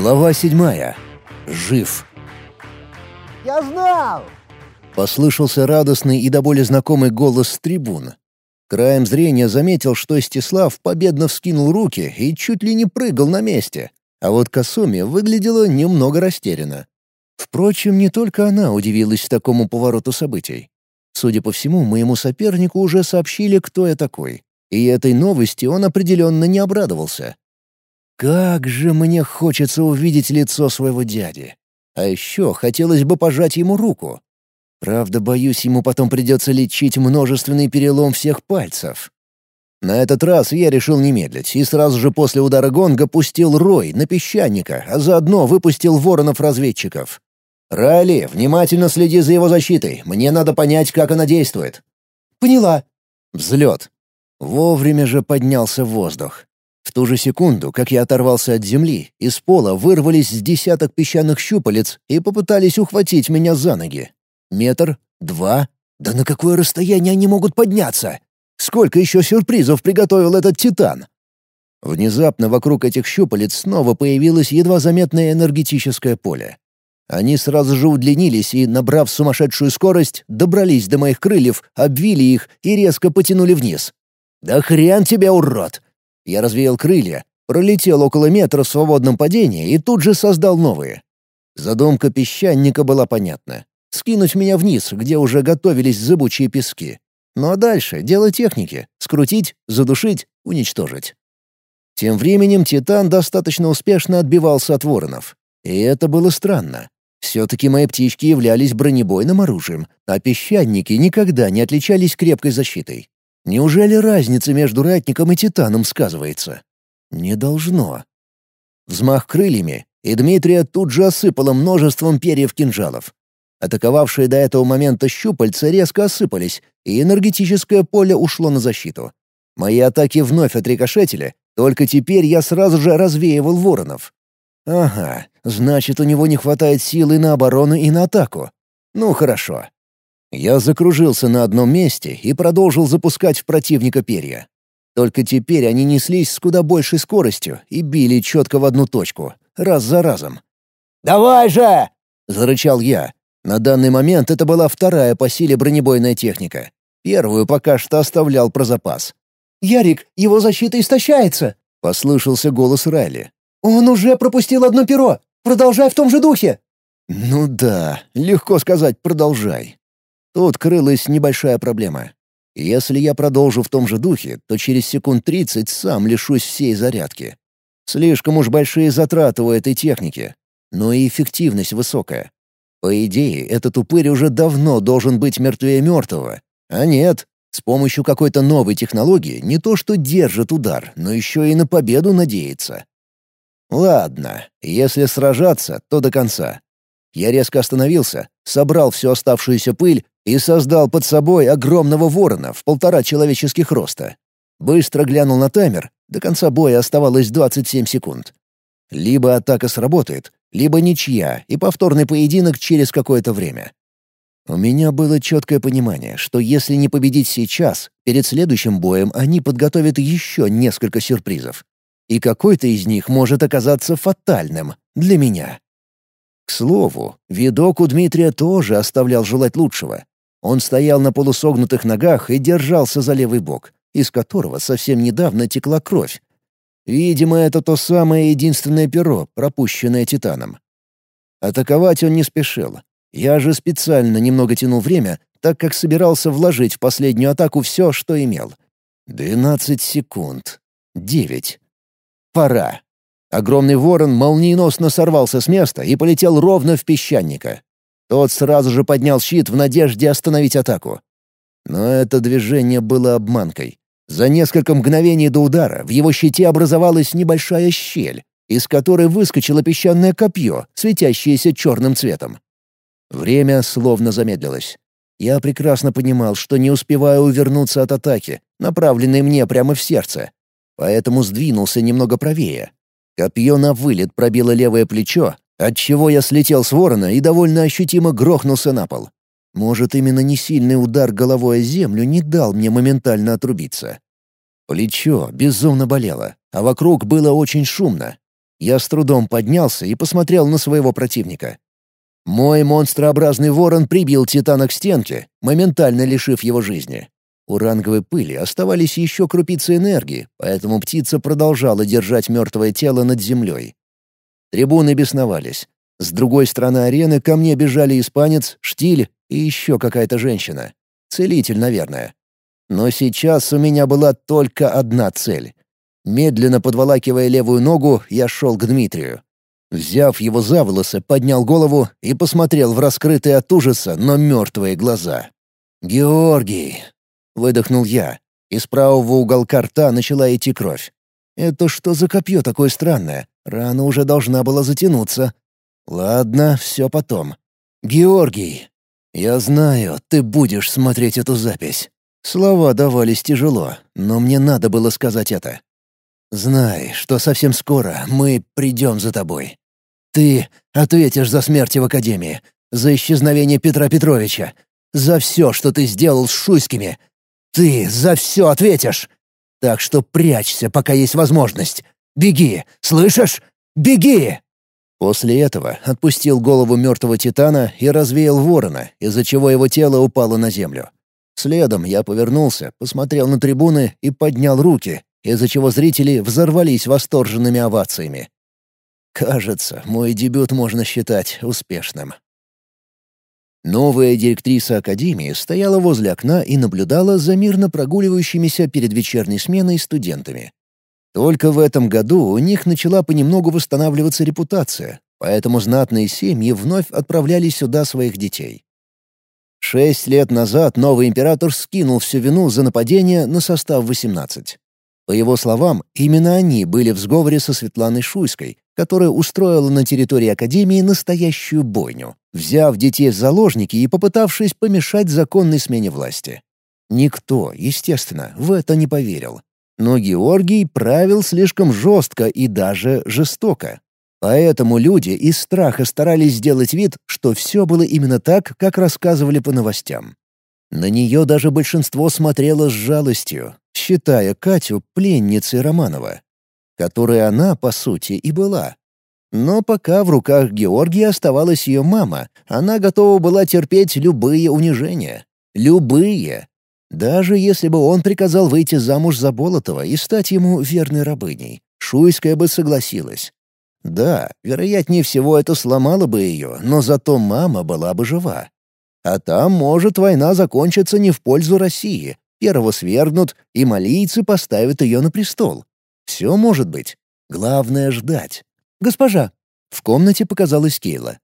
Глава седьмая. Жив. «Я знал!» Послышался радостный и до боли знакомый голос с трибун. Краем зрения заметил, что Истислав победно вскинул руки и чуть ли не прыгал на месте, а вот Касуми выглядела немного растерянно. Впрочем, не только она удивилась такому повороту событий. Судя по всему, моему сопернику уже сообщили, кто я такой. И этой новости он определенно не обрадовался. Как же мне хочется увидеть лицо своего дяди. А еще хотелось бы пожать ему руку. Правда, боюсь, ему потом придется лечить множественный перелом всех пальцев. На этот раз я решил не медлить и сразу же после удара гонга пустил рой на песчаника, а заодно выпустил воронов-разведчиков. «Райли, внимательно следи за его защитой. Мне надо понять, как она действует». «Поняла». Взлет. Вовремя же поднялся в воздух. В ту же секунду, как я оторвался от земли, из пола вырвались с десяток песчаных щупалец и попытались ухватить меня за ноги. Метр, два. Да на какое расстояние они могут подняться? Сколько еще сюрпризов приготовил этот титан? Внезапно вокруг этих щупалец снова появилось едва заметное энергетическое поле. Они сразу же удлинились и, набрав сумасшедшую скорость, добрались до моих крыльев, обвили их и резко потянули вниз. «Да хрен тебе, урод!» Я развеял крылья, пролетел около метра в свободном падении и тут же создал новые. Задумка песчаника была понятна. Скинуть меня вниз, где уже готовились зыбучие пески. Ну а дальше — дело техники — скрутить, задушить, уничтожить. Тем временем Титан достаточно успешно отбивался от воронов. И это было странно. Все-таки мои птички являлись бронебойным оружием, а песчаники никогда не отличались крепкой защитой. Неужели разница между ратником и титаном сказывается? Не должно. Взмах крыльями, и Дмитрия тут же осыпало множеством перьев кинжалов. Атаковавшие до этого момента щупальца резко осыпались, и энергетическое поле ушло на защиту. Мои атаки вновь отрикошетили, только теперь я сразу же развеивал воронов. Ага, значит, у него не хватает силы на оборону и на атаку. Ну хорошо, я закружился на одном месте и продолжил запускать в противника перья. Только теперь они неслись с куда большей скоростью и били четко в одну точку, раз за разом. «Давай же!» — зарычал я. На данный момент это была вторая по силе бронебойная техника. Первую пока что оставлял про запас. «Ярик, его защита истощается!» — послышался голос Райли. «Он уже пропустил одно перо! Продолжай в том же духе!» «Ну да, легко сказать «продолжай». Тут крылась небольшая проблема. Если я продолжу в том же духе, то через секунд тридцать сам лишусь всей зарядки. Слишком уж большие затраты у этой техники, но и эффективность высокая. По идее, этот упырь уже давно должен быть мертвее мертвого. А нет, с помощью какой-то новой технологии не то что держит удар, но еще и на победу надеется. Ладно, если сражаться, то до конца. Я резко остановился, собрал всю оставшуюся пыль и создал под собой огромного ворона в полтора человеческих роста. Быстро глянул на таймер, до конца боя оставалось 27 секунд. Либо атака сработает, либо ничья и повторный поединок через какое-то время. У меня было четкое понимание, что если не победить сейчас, перед следующим боем они подготовят еще несколько сюрпризов. И какой-то из них может оказаться фатальным для меня. Слову, видок у Дмитрия тоже оставлял желать лучшего. Он стоял на полусогнутых ногах и держался за левый бок, из которого совсем недавно текла кровь. Видимо, это то самое единственное перо, пропущенное Титаном. Атаковать он не спешил. Я же специально немного тянул время, так как собирался вложить в последнюю атаку все, что имел. Двенадцать секунд. Девять. Пора. Огромный ворон молниеносно сорвался с места и полетел ровно в песчаника. Тот сразу же поднял щит в надежде остановить атаку. Но это движение было обманкой. За несколько мгновений до удара в его щите образовалась небольшая щель, из которой выскочило песчаное копье, светящееся черным цветом. Время словно замедлилось. Я прекрасно понимал, что не успеваю увернуться от атаки, направленной мне прямо в сердце. Поэтому сдвинулся немного правее. Копье на вылет пробило левое плечо, Отчего я слетел с ворона и довольно ощутимо грохнулся на пол. Может, именно несильный удар головой о землю не дал мне моментально отрубиться. Плечо безумно болело, а вокруг было очень шумно. Я с трудом поднялся и посмотрел на своего противника. Мой монстрообразный ворон прибил Титана к стенке, моментально лишив его жизни. У ранговой пыли оставались еще крупицы энергии, поэтому птица продолжала держать мертвое тело над землей. Трибуны бесновались. С другой стороны арены ко мне бежали испанец, штиль и еще какая-то женщина. Целитель, наверное. Но сейчас у меня была только одна цель. Медленно подволакивая левую ногу, я шел к Дмитрию. Взяв его за волосы, поднял голову и посмотрел в раскрытые от ужаса, но мертвые глаза. «Георгий!» — выдохнул я. Из правого уголка рта начала идти кровь. «Это что за копье такое странное? Рана уже должна была затянуться. Ладно, все потом. Георгий, я знаю, ты будешь смотреть эту запись». Слова давались тяжело, но мне надо было сказать это. «Знай, что совсем скоро мы придем за тобой. Ты ответишь за смерть в Академии, за исчезновение Петра Петровича, за все, что ты сделал с Шуйскими. Ты за все ответишь. Так что прячься, пока есть возможность. Беги, слышишь? Беги!» После этого отпустил голову мертвого Титана и развеял ворона, из-за чего его тело упало на землю. Следом я повернулся, посмотрел на трибуны и поднял руки, из-за чего зрители взорвались восторженными овациями. Кажется, мой дебют можно считать успешным. Новая директриса Академии стояла возле окна и наблюдала за мирно прогуливающимися перед вечерней сменой студентами. Только в этом году у них начала понемногу восстанавливаться репутация, поэтому знатные семьи вновь отправляли сюда своих детей. Шесть лет назад новый император скинул всю вину за нападение на состав 18. По его словам, именно они были в сговоре со Светланой Шуйской, которая устроила на территории Академии настоящую бойню, взяв детей в заложники и попытавшись помешать законной смене власти. Никто, естественно, в это не поверил. Но Георгий правил слишком жестко и даже жестоко. Поэтому люди из страха старались сделать вид, что все было именно так, как рассказывали по новостям. На нее даже большинство смотрело с жалостью, считая Катю пленницей Романова, которой она, по сути, и была. Но пока в руках Георгия оставалась ее мама, она готова была терпеть любые унижения. Любые. Даже если бы он приказал выйти замуж за Болотова и стать ему верной рабыней, Шуйская бы согласилась. Да, вероятнее всего это сломало бы ее, но зато мама была бы жива. А там, может, война закончится не в пользу России. Первого свергнут, и малийцы поставят ее на престол. Все может быть. Главное — ждать. «Госпожа!» В комнате показалась Кейла.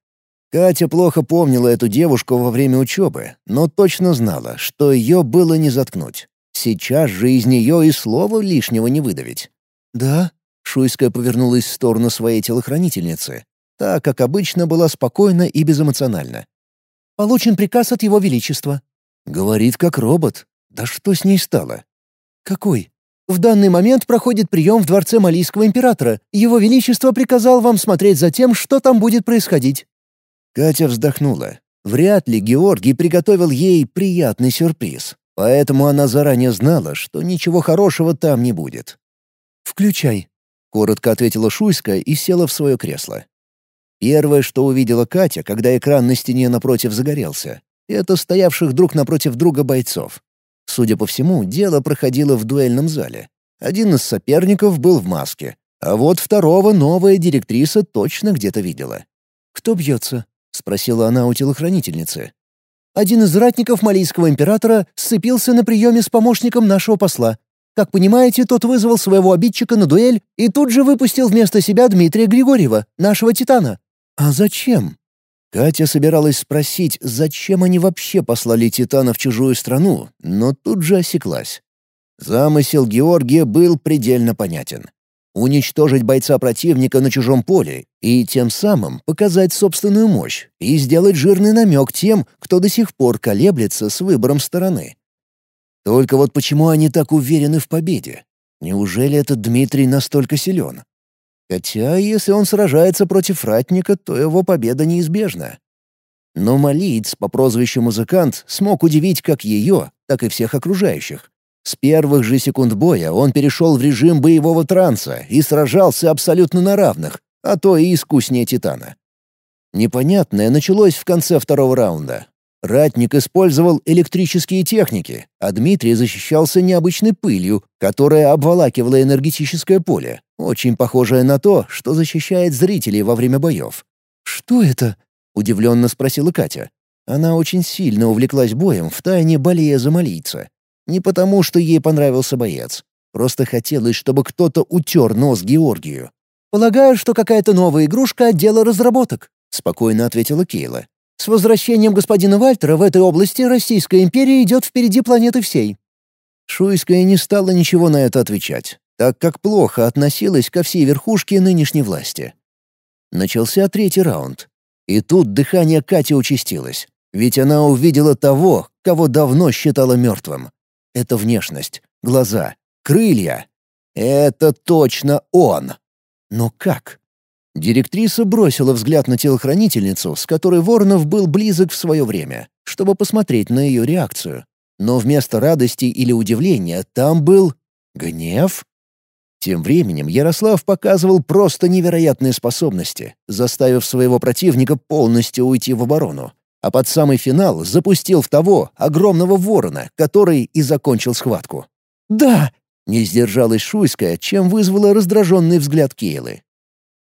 Катя плохо помнила эту девушку во время учебы, но точно знала, что ее было не заткнуть. Сейчас же из нее и слова лишнего не выдавить. «Да?» — Шуйская повернулась в сторону своей телохранительницы. Та, как обычно, была спокойна и безэмоциональна. Получен приказ от Его Величества». Говорит, как робот. Да что с ней стало? Какой? В данный момент проходит прием в дворце Малийского императора. Его Величество приказал вам смотреть за тем, что там будет происходить». Катя вздохнула. Вряд ли Георгий приготовил ей приятный сюрприз, поэтому она заранее знала, что ничего хорошего там не будет. «Включай», — коротко ответила Шуйская и села в свое кресло. Первое, что увидела Катя, когда экран на стене напротив загорелся, это стоявших друг напротив друга бойцов. Судя по всему, дело проходило в дуэльном зале. Один из соперников был в маске, а вот второго новая директриса точно где-то видела. «Кто бьется?» — спросила она у телохранительницы. «Один из ратников Малийского императора сцепился на приеме с помощником нашего посла. Как понимаете, тот вызвал своего обидчика на дуэль и тут же выпустил вместо себя Дмитрия Григорьева, нашего титана. «А зачем?» Катя собиралась спросить, зачем они вообще послали Титана в чужую страну, но тут же осеклась. Замысел Георгия был предельно понятен. Уничтожить бойца противника на чужом поле и тем самым показать собственную мощь и сделать жирный намек тем, кто до сих пор колеблется с выбором стороны. Только вот почему они так уверены в победе? Неужели этот Дмитрий настолько силен? Хотя, если он сражается против ратника, то его победа неизбежна. Но Малиец по прозвищу «Музыкант» смог удивить как ее, так и всех окружающих. С первых же секунд боя он перешел в режим боевого транса и сражался абсолютно на равных, а то и искуснее Титана. Непонятное началось в конце второго раунда. Ратник использовал электрические техники, а Дмитрий защищался необычной пылью, которая обволакивала энергетическое поле, очень похожее на то, что защищает зрителей во время боев. «Что это?» — удивленно спросила Катя. Она очень сильно увлеклась боем, втайне болея за малийца. Не потому, что ей понравился боец. Просто хотелось, чтобы кто-то утер нос Георгию. «Полагаю, что какая-то новая игрушка отдела разработок», — спокойно ответила Кейла. «С возвращением господина Вальтера в этой области Российская империя идет впереди планеты всей». Шуйская не стала ничего на это отвечать, так как плохо относилась ко всей верхушке нынешней власти. Начался третий раунд. И тут дыхание Кати участилось. Ведь она увидела того, кого давно считала мертвым. Это внешность, глаза, крылья. Это точно он. Но как? Директриса бросила взгляд на телохранительницу, с которой Воронов был близок в свое время, чтобы посмотреть на ее реакцию. Но вместо радости или удивления там был гнев. Тем временем Ярослав показывал просто невероятные способности, заставив своего противника полностью уйти в оборону а под самый финал запустил в того огромного ворона, который и закончил схватку. «Да!» — не сдержалась Шуйская, чем вызвала раздраженный взгляд Кейлы.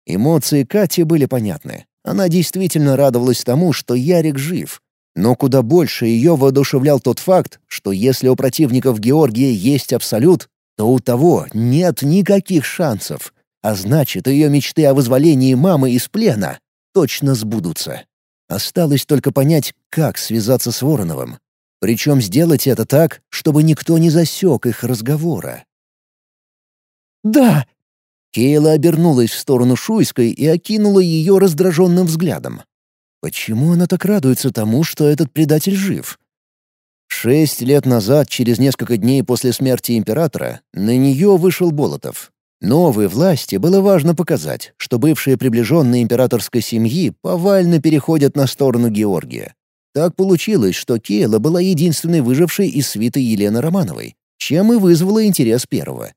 Эмоции Кати были понятны. Она действительно радовалась тому, что Ярик жив. Но куда больше ее воодушевлял тот факт, что если у противников Георгия есть абсолют, то у того нет никаких шансов. А значит, ее мечты о вызволении мамы из плена точно сбудутся. Осталось только понять, как связаться с Вороновым. Причем сделать это так, чтобы никто не засек их разговора. «Да!» Кейла обернулась в сторону Шуйской и окинула ее раздраженным взглядом. Почему она так радуется тому, что этот предатель жив? Шесть лет назад, через несколько дней после смерти императора, на нее вышел Болотов. Новой власти было важно показать, что бывшие приближенные императорской семьи повально переходят на сторону Георгия. Так получилось, что Кейла была единственной выжившей из свиты Елены Романовой, чем и вызвала интерес первого.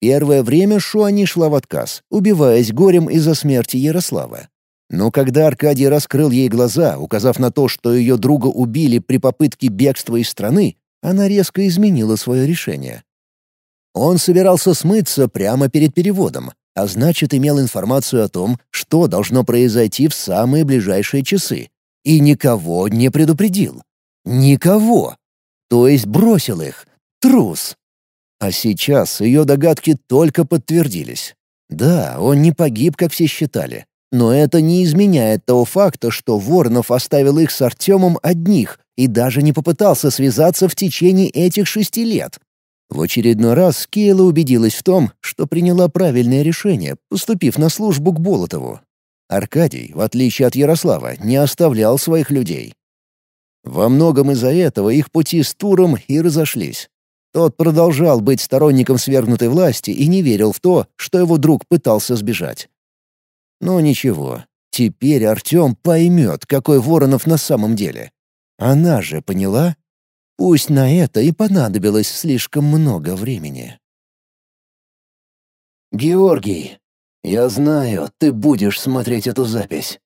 Первое время Шуани шла в отказ, убиваясь горем из-за смерти Ярослава. Но когда Аркадий раскрыл ей глаза, указав на то, что ее друга убили при попытке бегства из страны, она резко изменила свое решение. Он собирался смыться прямо перед переводом, а значит, имел информацию о том, что должно произойти в самые ближайшие часы. И никого не предупредил. Никого. То есть бросил их. Трус. А сейчас ее догадки только подтвердились. Да, он не погиб, как все считали. Но это не изменяет того факта, что Воронов оставил их с Артемом одних и даже не попытался связаться в течение этих шести лет. В очередной раз Кейла убедилась в том, что приняла правильное решение, поступив на службу к Болотову. Аркадий, в отличие от Ярослава, не оставлял своих людей. Во многом из-за этого их пути с Туром и разошлись. Тот продолжал быть сторонником свергнутой власти и не верил в то, что его друг пытался сбежать. Но ничего, теперь Артем поймет, какой Воронов на самом деле. Она же поняла Пусть на это и понадобилось слишком много времени. «Георгий, я знаю, ты будешь смотреть эту запись.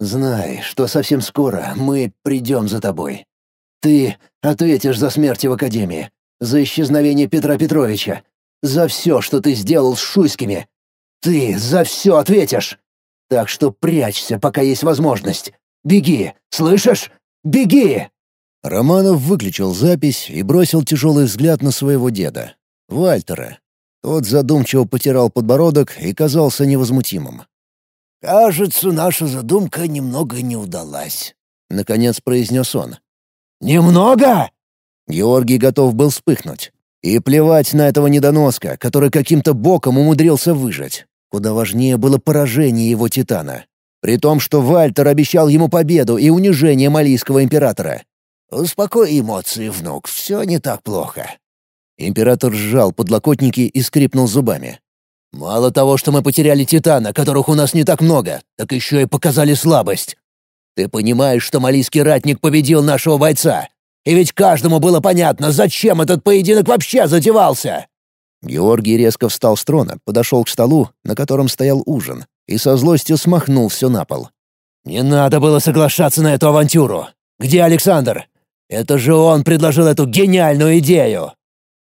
Знай, что совсем скоро мы придем за тобой. Ты ответишь за смерть в Академии, за исчезновение Петра Петровича, за все, что ты сделал с Шуйскими. Ты за все ответишь. Так что прячься, пока есть возможность. Беги, слышишь? Беги!» Романов выключил запись и бросил тяжелый взгляд на своего деда, Вальтера. Тот задумчиво потирал подбородок и казался невозмутимым. «Кажется, наша задумка немного не удалась», — наконец произнес он. «Немного?» Георгий готов был вспыхнуть. И плевать на этого недоноска, который каким-то боком умудрился выжить. Куда важнее было поражение его титана. При том, что Вальтер обещал ему победу и унижение малийского императора. «Успокой эмоции, внук, все не так плохо». Император сжал подлокотники и скрипнул зубами. «Мало того, что мы потеряли Титана, которых у нас не так много, так еще и показали слабость. Ты понимаешь, что малийский ратник победил нашего бойца? И ведь каждому было понятно, зачем этот поединок вообще затевался!» Георгий резко встал с трона, подошел к столу, на котором стоял ужин, и со злостью смахнул все на пол. «Не надо было соглашаться на эту авантюру. Где Александр? Это же он предложил эту гениальную идею!»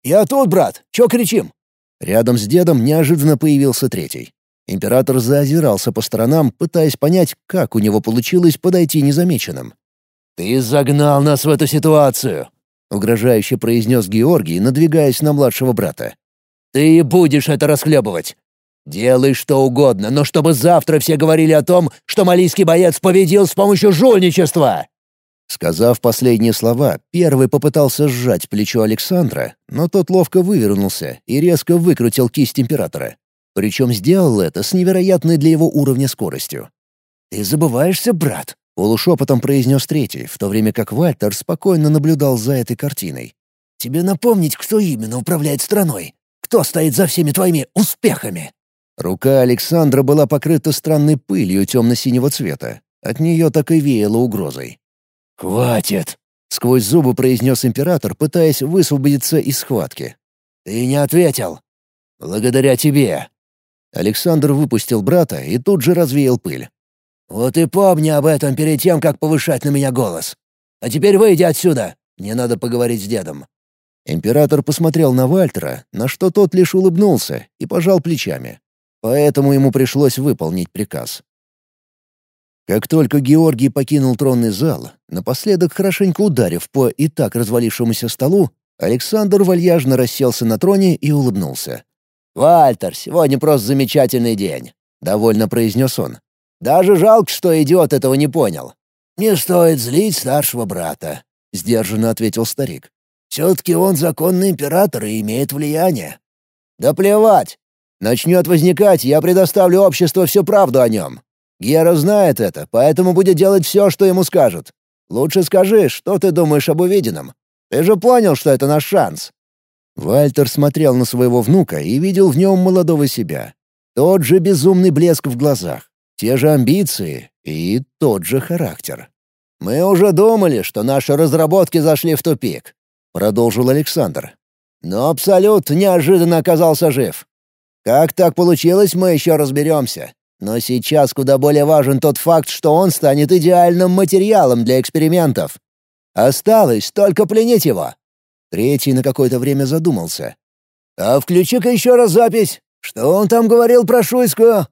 «Я тут, брат. Чё кричим?» Рядом с дедом неожиданно появился третий. Император заозирался по сторонам, пытаясь понять, как у него получилось подойти незамеченным. «Ты загнал нас в эту ситуацию!» — угрожающе произнес Георгий, надвигаясь на младшего брата. «Ты будешь это расхлебывать. Делай что угодно, но чтобы завтра все говорили о том, что малийский боец победил с помощью жульничества!» Сказав последние слова, первый попытался сжать плечо Александра, но тот ловко вывернулся и резко выкрутил кисть императора. Причем сделал это с невероятной для его уровня скоростью. «Ты забываешься, брат?» — полушепотом произнес третий, в то время как Вальтер спокойно наблюдал за этой картиной. «Тебе напомнить, кто именно управляет страной? Кто стоит за всеми твоими успехами?» Рука Александра была покрыта странной пылью темно-синего цвета. От нее так и веяло угрозой. «Хватит!» — сквозь зубы произнес император, пытаясь высвободиться из схватки. «Ты не ответил. Благодаря тебе». Александр выпустил брата и тут же развеял пыль. «Вот и помни об этом перед тем, как повышать на меня голос. А теперь выйди отсюда. Мне надо поговорить с дедом». Император посмотрел на Вальтера, на что тот лишь улыбнулся и пожал плечами. Поэтому ему пришлось выполнить приказ. Как только Георгий покинул тронный зал, напоследок хорошенько ударив по и так развалившемуся столу, Александр вальяжно расселся на троне и улыбнулся. «Вальтер, сегодня просто замечательный день», — довольно произнес он. «Даже жалко, что идиот этого не понял». «Не стоит злить старшего брата», — сдержанно ответил старик. «Все-таки он законный император и имеет влияние». «Да плевать! Начнет возникать, я предоставлю обществу всю правду о нем. Гера знает это, поэтому будет делать все, что ему скажут. Лучше скажи, что ты думаешь об увиденном. Ты же понял, что это наш шанс». Вальтер смотрел на своего внука и видел в нем молодого себя. Тот же безумный блеск в глазах, те же амбиции и тот же характер. «Мы уже думали, что наши разработки зашли в тупик», — продолжил Александр. «Но Абсолют неожиданно оказался жив. Как так получилось, мы еще разберемся. Но сейчас куда более важен тот факт, что он станет идеальным материалом для экспериментов. Осталось только пленить его». Третий на какое-то время задумался. «А включи-ка еще раз запись. Что он там говорил про Шуйскую?»